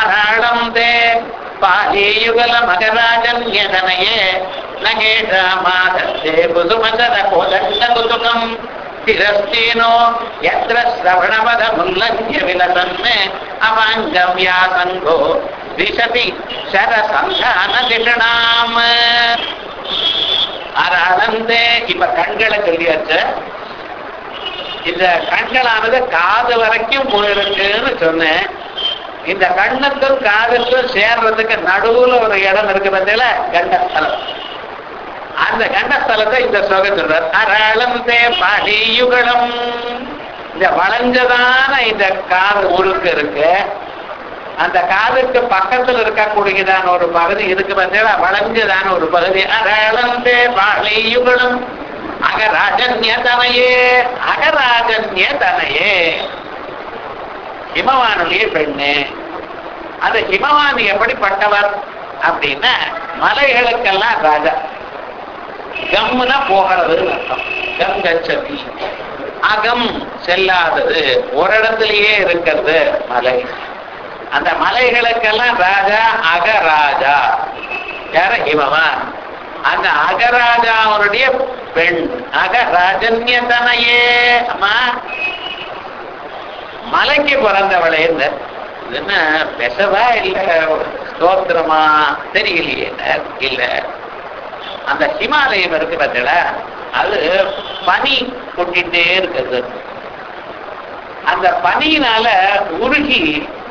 அராடம் தே. பாலியுகல மகராஜன்யதனையே நகேஷாமாதே புதுமசர கோலண்ட குதுகம் திரஸ்தீனோ எத்திர சிரவணபத முல்லங்கிய விலசன்மே அவாங்கம் யாசங்கோ. திசதி சரசந்தான திஷணாம் அராடந்தே இப்ப கண்களை சொல்லியாச்சு இந்த கண்களானது காது வரைக்கும் போயிருக்குன்னு சொன்னேன். இந்த கண்ணத்தும் காதுக்கும் சேர்றதுக்கு நடுவுல ஒரு இடம் இருக்கு கண்டஸ்தலம். அந்த கண்டஸ்தலத்தை இந்த ஸ்லோகம் சொல்றார். அரளந்தே படியுகலம் இந்த வளைஞ்சதான இந்த காது உருக்கு இருக்கு. அந்த காதுக்கு பக்கத்துல இருக்கக்கூடியதான ஒரு பகுதி இருக்கு பார்த்தீங்களா வளைஞ்சதான ஒரு பகுதி. அரளந்தே பாலியுகலம் அகராஜன்ய தனையே. அகராஜன்ய தனையே. ஹிமவானுடைய பெண்ணு. அந்த ஹிமவான் எப்படிப்பட்டவர்? அப்படின்னா மலைகளுக்கெல்லாம் ராஜா. கம்முனா போகிறது அர்த்தம். கம் கச்சதி. அகம் செல்லாதது. ஒரு இடத்துலயே இருக்கிறது மலை. அந்த மலைகளுக்கெல்லாம் ராஜா அகராஜா. யார? ஹிமவான். அந்த அகராஜா அவருடைய பெண் அகராஜன்யதனையே அம்மா. மலைக்கு பிறந்தவளே என்ன பெசவா இல்ல ஸ்தோத்திரமா? தெரியலையே இல்ல அந்த ஹிமாலயம் இருக்கு பார்த்தல அது பனி கொட்டிட்டே இருக்குது. அந்த பனியினால உருகி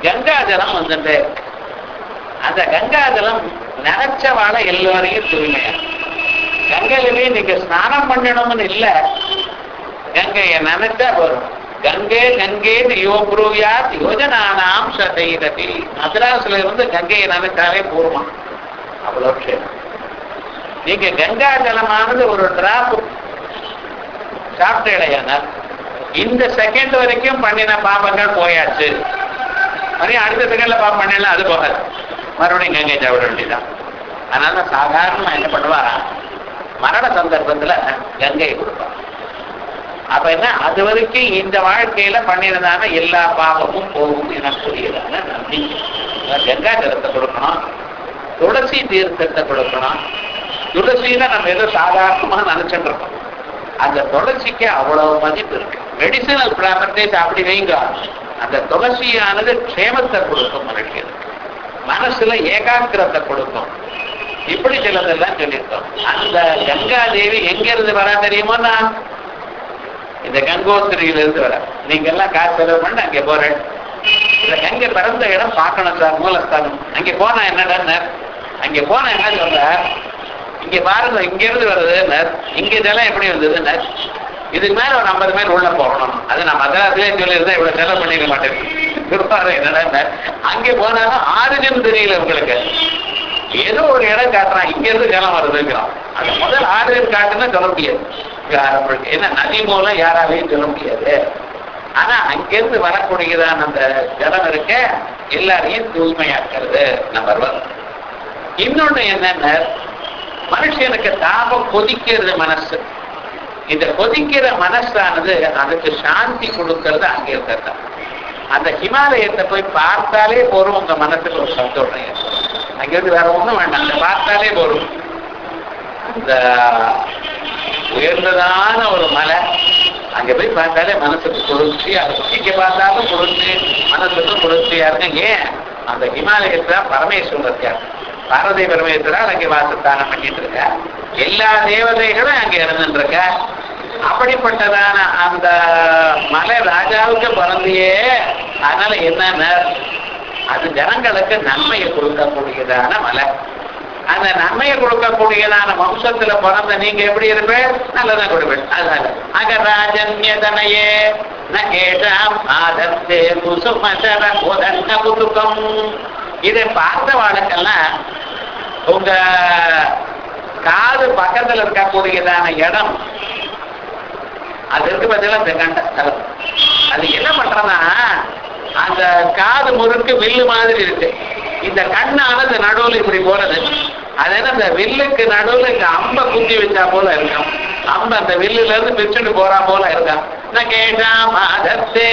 கங்கா ஜலம் வந்துட்டு. அந்த கங்கா ஜலம் நினைச்ச எல்லோரையும் தூய்மையா கங்கையிலே நீங்க ஸ்நானம் பண்ணணும்னு இல்ல. கங்கைய நினைச்சா வரும் கங்கை கங்கைன்னு யோ புரூயாத் யோஜனானாம் சதைரதி. மதராசுல இருந்து கங்கையை நினைச்சாலே போருமா? அவ்வளவு விஷயம் நீங்க கங்கா ஜலமானது ஒரு டிராப் சாப்பிட்டேடையானால் இந்த செகண்ட் வரைக்கும் பண்ணின பாபங்கள் போயாச்சு. மறுபடியும் அடுத்த செகண்ட்ல பாப்பம் பண்ணலாம் அது போகாது. மறுபடியும் கங்கை சாப்பிட வேண்டியதான் அதனால சாதாரணமா என்ன பண்ணுவா மரண சந்தர்ப்பத்துல கங்கையை கொடுப்பான் அப்ப என்ன அது வரைக்கும் இந்த வாழ்க்கையில பண்ணியிருந்தாங்க எல்லா பாவமும் போகும் எனக்குரியதான நம்பி கங்கா ஜலத்தை கொடுக்கணும். துளசி தீர்த்தத்தை கொடுக்கணும். துளசியில நம்ம ஏதோ சாதாரணமா நினைச்சிட்டு இருக்கோம். அந்த துளசிக்கு அவ்வளவு மதிப்பு இருக்கு. மெடிசினல் ப்ராப்பர்ட்டிஸ் அப்படி வைங்க. அந்த துளசியானது க்ஷேமத்தை கொடுக்கும் மனுஷனுக்கு. மனசுல ஏகாக்கிரத்தை கொடுக்கும். இப்படி சிலதெல்லாம் சொல்லியிருக்கோம். அந்த கங்கா தேவி எங்க இருந்து வரா தெரியுமோன்னா இந்த கங்கோத்திரியில இருந்து வர. நீங்க எல்லாம் காசு செலவு பண்ணி அங்க போறேன். இந்த கங்கை பிறந்த இடம் பார்க்கணும் சார் மூலஸ்தானம். அங்க போனா என்னடா அங்க போனா என்ன சொல்ற? இங்க பாருங்க இங்க இருந்து வருது இங்க இதெல்லாம் எப்படி வந்தது இதுக்கு மேல ஒரு ஐம்பது பேர் உள்ள போகணும். அது நான் மதராசிலே சொல்லியிருந்தா இவ்வளவு செலவு பண்ணிக்க மாட்டேன். திருப்பாரு என்னடா அங்கே போனாலும் ஆரிஜின் தெரியல உங்களுக்கு. ஏதோ ஒரு இடம் காட்டுறான் இங்க இருந்து ஜலம் வருதுங்கிறான் அது முதல் ஆறு காட்டுன்னா சொல்ல முடியாது. ஏன்னா நதி மூலம் யாராலையும் சொல்ல முடியாது. ஆனா அங்கிருந்து வரக்கூடியதான அந்த ஜலம் இருக்க எல்லாரையும் தூய்மையாக்குறது நம்பர் ஒன் இன்னொன்னு என்னன்னா மனுஷனுக்கு தாபம் கொதிக்கிறது மனசு. இந்த கொதிக்கிற மனசானது அதுக்கு சாந்தி கொடுக்கறது அங்கே இருக்கிறது. அந்த ஹிமாலயத்தை போய் பார்த்தாலே போறோம் உங்க மனசுக்கு ஒரு சந்தோஷம். அங்கிருந்து வேற ஒண்ணும் வேண்டாம். அந்த பார்த்தாலே போதும். அந்த உயர்ந்ததான ஒரு மலை. அங்க போய் பார்த்தாலே மனசுக்கு குளிர்ச்சியா இருக்கும். இங்க பார்த்தாலும் குளிர்ச்சி மனசுக்கு குளிர்ச்சியா இருக்கும். ஏன்? அந்த ஹிமாலயத்துல பரமேஸ்வரர் இருக்கார். பாரதி பரமேஸ்வரர் அங்கே வாசஸ்தானம் பண்ணிட்டு இருக்க எல்லா தேவதைகளும் அங்க இருந்துட்டு இருக்க அப்படிப்பட்டதான அந்த மலை ராஜாவுக்கு பிறந்தையே. அதனால என்ன அது ஜனங்களுக்கு நன்மையை கொடுக்கக்கூடியதான மலை. அந்த நன்மையை கொடுக்கக்கூடியதான வம்சத்துல பிறந்த நீங்க எப்படி இருப்பேன் நல்லதான் கொடுப்பேன் அதனால அகராஜன்யதனையே நகேஷாம் ஆதத்தே குசுமசர உதன்ன குதுக்கம் இதை பார்த்தவாளுக்கெல்லாம் உங்க காது பக்கத்துல இருக்கக்கூடியதான இடம் அது இருக்கு பார்த்தீங்களா இந்த கண்ட ஸ்தலம். அது என்ன பண்றதுன்னா காது முறுக்கு வில்லு மாதிரி இருக்கு. இந்த கண்ணால இந்த நடுவில் இப்படி போறது. அது என்ன இந்த வில்லுக்கு நடுவுல இந்த அம்ப குத்தி வச்சா போல இருக்கும். அம்ப அந்த வில்லுல இருந்து பிரிச்சுட்டு போறா போல இருக்கும். நகேஷாமாதத்தே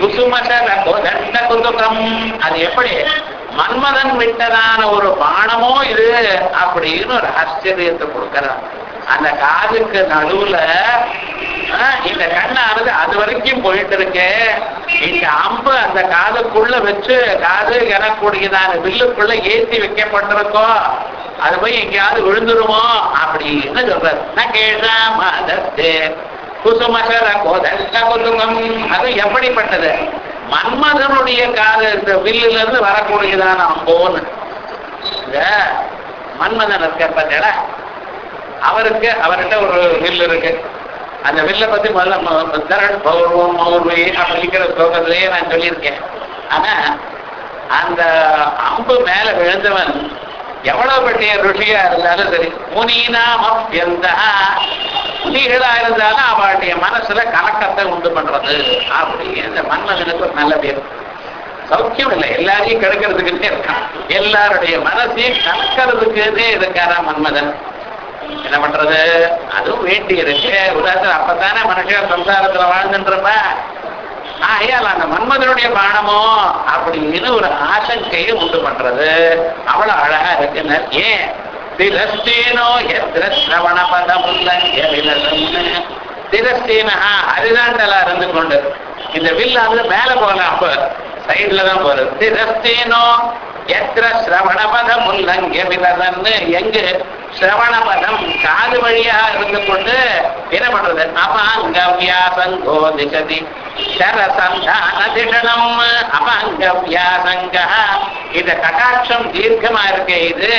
குசுமசர கோதண்ட குதுகம் அது எப்படி? மன்மதன் விட்டதான ஒரு பானமோ இது? அப்படின்னு ஒரு ஆச்சரியத்தை கொடுக்கறான். அந்த காதுக்கு நடுவுல இந்த கண்ணானது அது வரைக்கும் போயிட்டு இருக்கு. இந்த அம்பு அந்த காதுக்குள்ள வச்சு காது எனக்கூடியதான வில்லுக்குள்ள ஏத்தி வைக்கப்பட்டிருக்கோம் அது போய் எங்கேயாவது விழுந்துருமோ அப்படின்னு சொல்றாரு. நான் கேட்டாம் அதத்து குசுமகர கோதல்ல குசுமம் அது எப்படிப்பட்டது? மன்மதனுடைய காது இந்த வில்லுல இருந்து வரக்கூடியதான அம்போன்னு. மன்மதன் இருக்க பார்த்தீங்களா அவருக்கு அவர்கிட்ட ஒரு வில் இருக்கு. அந்த வில்ல பத்தி முதல்ல ம- பௌர்வம் மௌர்வி அப்படிங்கிற ஸ்லோகத்திலேயே நான் சொல்லியிருக்கேன். ஆனா அந்த அம்பு மேல விழுந்தவன் எவ்வளவு பெரிய ருஷியா இருந்தாலும் சரி முனீனாம் அப்பியந்தா முனிகளா இருந்தாலும் அவளுடைய மனசுல கலக்கத்தை உண்டு பண்றது. அப்படி இந்த மன்மதனுக்கு ஒரு நல்ல பேர். சௌக்கியம் இல்லை எல்லாரையும் கெடுக்கிறதுக்குன்னே இருக்கான். எல்லாருடைய மனசையும் கலக்கிறதுக்குன்னே இருக்காரா மன்மதன். என்ன பண்றது? அதுவும் வேண்டி இருக்கு உதாரணம் அப்பதானே மனுஷன் சம்சாரத்துல வாழ்ந்துன்றப்ப ஆகையால் அந்த மன்மதனுடைய பானமோ? அப்படின்னு ஒரு ஆசங்கையை உண்டு பண்றது. அவ்வளவு அழகா இருக்குன்னு ஏன் திரஸ்தீனோ எத்திர சிரவண பதம் திரஸ்தீனா ஹரிதாண்டலா இருந்து கொண்டு. இந்த வில் வந்து மேல போகல அப்ப சைடுல தான் போறது. திரஸ்தீனோ எத்திர சிரவணபதம் உள்ளங்க விலதன்னு எங்கு சிரவணபதம் காது வழியா இருந்து கொண்டு என்ன பண்றது? அபாங்க வியாசங்கோ திசதி சரசந்தான திஷணம் அபாங்க வியாசங்க இந்த கட்டாட்சம் தீர்க்கமா இருக்கு இது?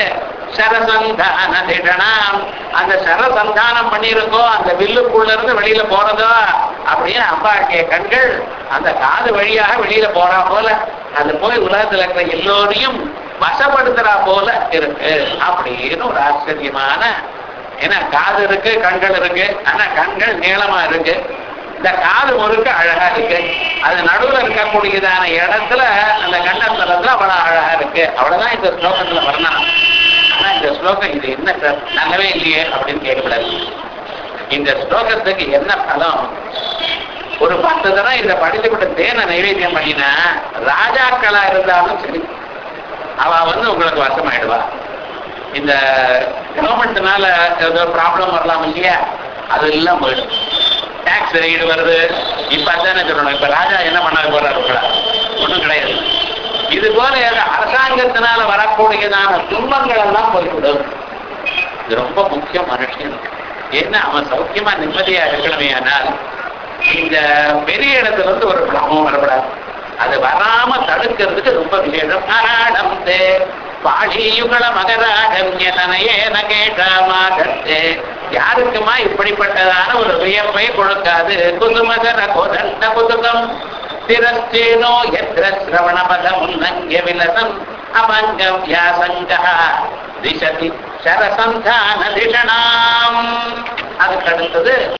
சரசந்தான திஷணம் அந்த சரசந்தானம் பண்ணியிருக்கோ அந்த வில்லுக்குள்ள இருந்து வெளியில போறதோ? அப்படின்னு அம்பாக்கிய கண்கள் அந்த காது வழியாக வெளியில போறா போல. அது போய் உலகத்துல இருக்கிற எல்லோரையும் வசப்படுத்துறா போல இருக்கு. அப்படின்னு ஒரு ஆச்சரியமான ஏன்னா காது இருக்கு கண்கள் இருக்கு ஆனா கண்கள் நீளமா இருக்கு. இந்த காது முறுக்கு அழகா இருக்கு. அது நடுவுல இருக்கக்கூடியதான இடத்துல அந்த கண்ணத்துல அவ்வளவு அழகா இருக்கு. அவ்வளவுதான் இந்த ஸ்லோகத்துல வரணும் ஆனா இந்த ஸ்லோகம் இது என்ன சார்? நல்லவே இல்லையே அப்படின்னு கேட்கக்கூடாது இந்த ஸ்லோகத்துக்கு என்ன பலம்? ஒரு பத்து தரம் இந்த படித்துவிட்ட தேனை நைவேத்தியம் பண்ணினா ராஜாக்களா இருந்தாலும் சரி. அவ வந்து உங்களுக்கு வசமாயிடுவா. இந்த கவர்மெண்ட்னால ஏதோ ப்ராப்ளம் வரலாம் இல்லையா? அது எல்லாம் போயிடும். டேக்ஸ் ரைடு வருது. இப்ப அதானே சொல்லணும். இப்ப ராஜா என்ன பண்ண போறாரு கூட? ஒன்றும் கிடையாது. இது போல அரசாங்கத்தினால வரக்கூடியதான துன்பங்கள் எல்லாம் போய்விடும். இது ரொம்ப முக்கியம் மனுஷன் என்ன? அவன் சௌக்கியமா நிம்மதியா இருக்கணுமே ஆனால் இந்த பெரிய இடத்துல இருந்து ஒரு கிராமம் வரப்படாது அது வராம தடுக்கிறதுக்கு ரொம்ப விசேஷம். ஆடம் தே பாழியுகள மகராஜன்யதனையேன கேட்டாமாகத்தே யாருக்குமா இப்படிப்பட்டதான ஒரு வியப்பை கொடுக்காது? குதுமகர கோதண்ட குதுகம். திரச்சேனோ எத்திர சிரவணபதம் உன்னங்கிய விலசம். அபங்கம் யாசங்கா திசதி சரசந்தான திஷணாம் அதுக்கு அடுத்தது